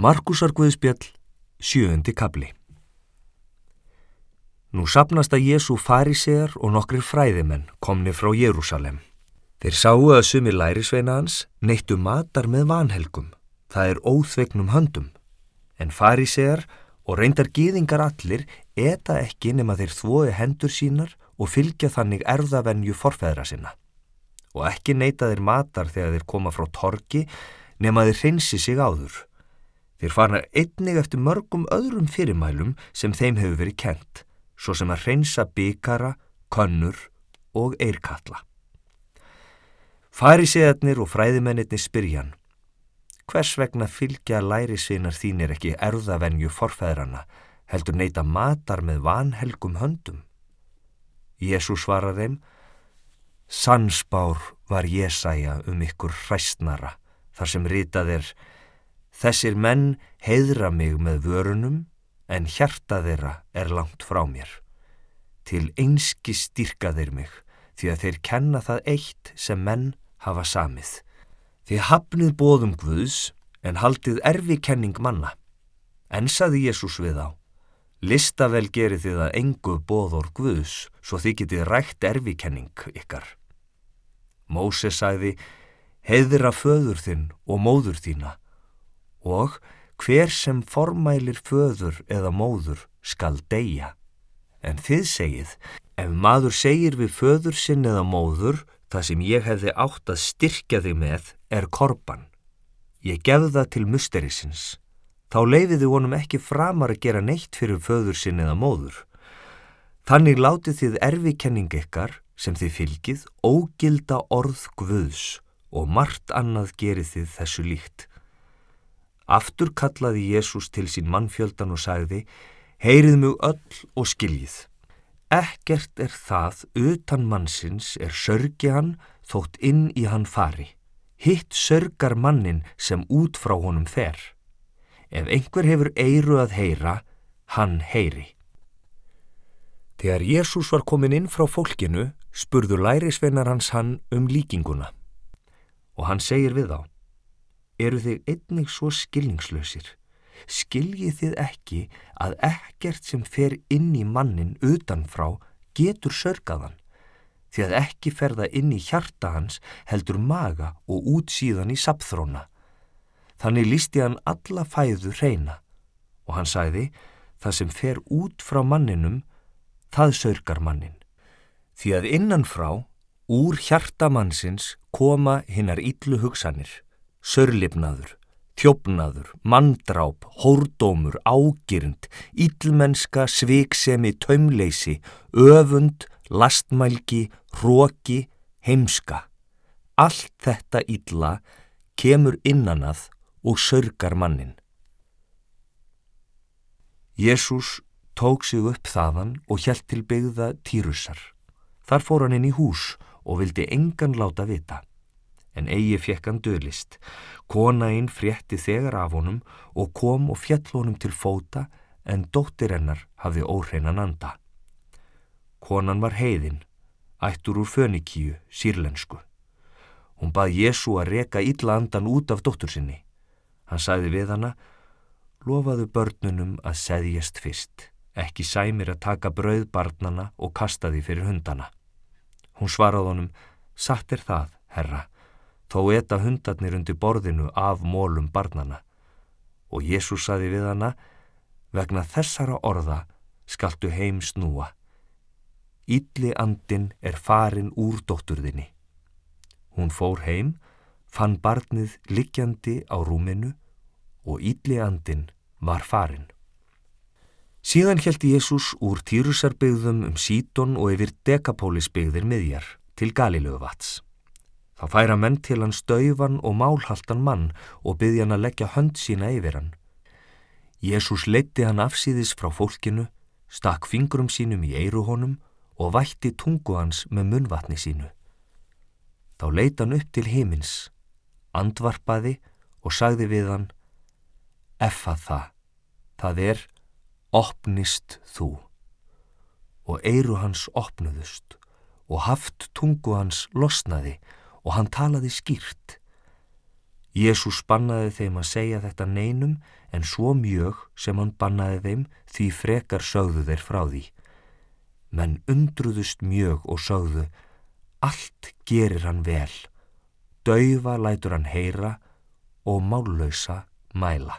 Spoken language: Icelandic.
Markusar Guðspjall, sjöundi kabli Nú sapnast að Jésu farisegar og nokkrir fræðimenn komni frá Jérúsalem. Þeir sáu að sumi lærisveina hans neittu matar með vanhelgum, það er óþvegnum höndum. En farisegar og reyndar gýðingar allir eta ekki nema þeir þvoi hendur sínar og fylgja þannig erðavenju forfæðra sinna. Og ekki neita þeir matar þegar þeir koma frá torki nema þeir hreinsi sig áður. Þeir farnar einnig eftir mörgum öðrum fyrirmælum sem þeim hefur verið kent, svo sem að hreinsa bygara, könnur og eirkalla. Færiseðarnir og fræðimennirni spyrjan, hvers vegna fylgja lærisveinar þínir ekki erðavenju forfæðrana, heldur neyta matar með vanhelgum höndum? Jésús svarar þeim, Sansbár var Jésæja um ykkur hræstnara, þar sem ritað er, Þessir menn heiðra mig með vörunum en hjarta þeirra er langt frá mér. Til einski styrka þeir mig því að þeir kenna það eitt sem menn hafa samið. Þið hafnið bóðum Guðs en haldið erfi kenning manna. En saði Jésús við á. Listavel gerir þið að engu bóður Guðs svo þið getið rætt erfi kenning ykkar. Móse sagði, heiðra föður þinn og móður þína og hver sem formælir föður eða móður skal deyja. En þið segið, ef maður segir við föður sinn eða móður, það sem ég hefði átt að styrkja þig með er korban. Ég gefð það til musterisins. Þá leifiði honum ekki framar að gera neitt fyrir föður sinn eða móður. Þannig látið þið erfikenning ykkar sem þið fylgið ógilda orð guðs og margt annað gerið þið þessu líkt. Aftur kallaði Jésús til sín mannfjöldan og sagði, heyrið mjög öll og skiljið. Ekkert er það utan mannsins er sörgi hann þótt inn í hann fari. Hitt sörgar mannin sem út frá honum fer. Ef einhver hefur eiru að heyra, hann heyri. Þegar Jésús var komin inn frá fólkinu, spurðu lærisveinar hans hann um líkinguna. Og hann segir við þá eru þið einnig svo skilningslausir. Skiljið þið ekki að ekkert sem fer inn í mannin utanfrá getur sörgaðan, því að ekki ferða inn í hjarta hans heldur maga og útsíðan í sapþróna. Þannig lísti hann alla fæðu reyna og hann sæði það sem fer út frá manninum, það sörgar mannin. Því að innanfrá, úr hjarta mannsins, koma hinnar yllu hugsanir sörlipnaður, þjófnaður, mandráp, hórdómur, ágirnd, íllmennska, sviksemi, taumleysi, öfund, lastmælgi, róki, heimska. Allt þetta illa kemur innanað og sörgar mannin. Jésús tók sig upp þaðan og hjælt til byggða Týrussar. Þar fór hann inn í hús og vildi engan láta vita en eigi fekk hann döðlist. Kona einn frétti þegar af honum og kom og fjall honum til fóta en dóttir hennar hafði óhreinan anda. Konan var heiðin, ættur úr fönikíu, sírlensku. Hún bað Jésu að reka illa andan út af dóttur sinni. Hann sagði við hana, lofaðu börnunum að seðjast fyrst, ekki sæmir að taka brauð barnana og kasta því fyrir hundana. Hún svaraði honum, satt er það, herra, Þó etta hundarnir undir borðinu af mólum barnana og Jésús saði við hana, vegna þessara orða skaltu heim snúa. Ítli andin er farin úr dótturðinni. Hún fór heim, fann barnið liggjandi á rúminu og ítli andin var farin. Síðan heldi Jésús úr Týrusarbyggðum um Sítón og yfir Dekapólisbyggðir miðjar til Galilögu vats. Þá færa menn til hann stauvan og málhaltan mann og byggði hann að leggja hönd sína yfir hann. Jésús leitti hann afsýðis frá fólkinu, stakk fingrum sínum í eiru honum og vætti tungu hans með munvatni sínu. Þá leita hann upp til himins, andvarpaði og sagði við hann, Effa það, það er, opnist þú. Og eiru hans opnuðust og haft tungu hans losnaði og hann talaði skýrt. Jésús bannaði þeim að segja þetta neinum en svo mjög sem hann bannaði þeim því frekar sögðu þeir frá því. Menn undruðust mjög og sögðu, allt gerir hann vel, daufa lætur hann heyra og mállausa mæla.